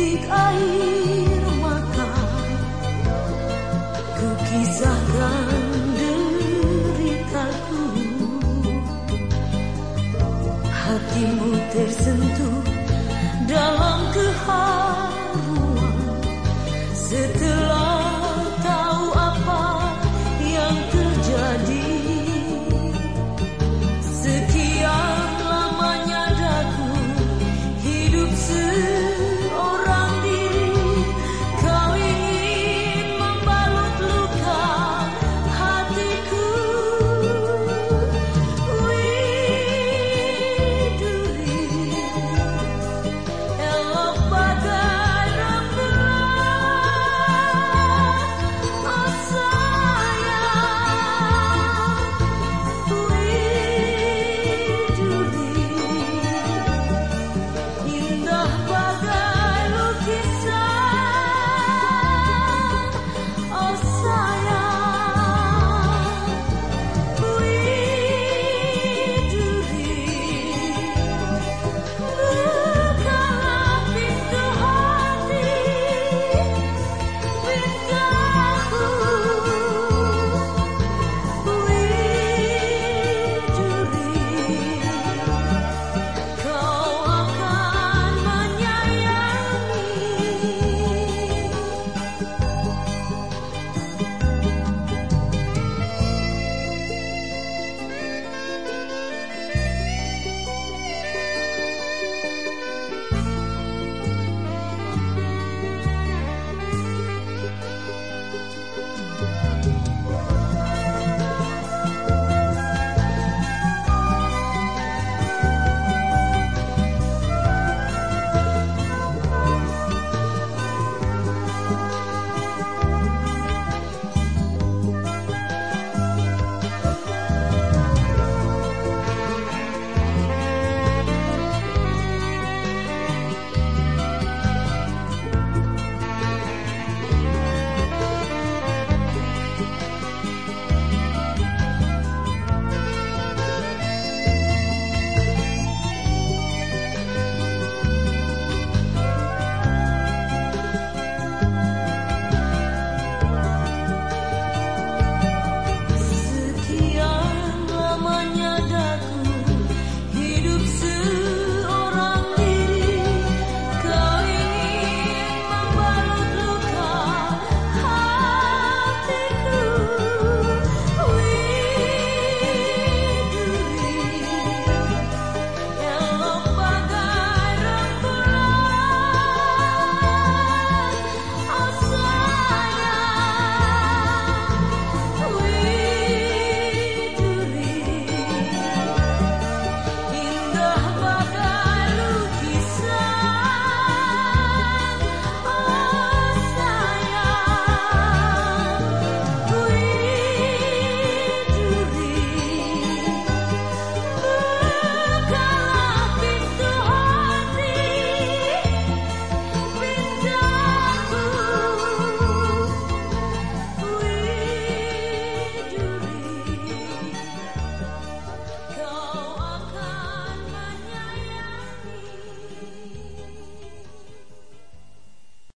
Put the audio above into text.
titik air mata Ku kisahkan deritaku. Hatimu tersentuh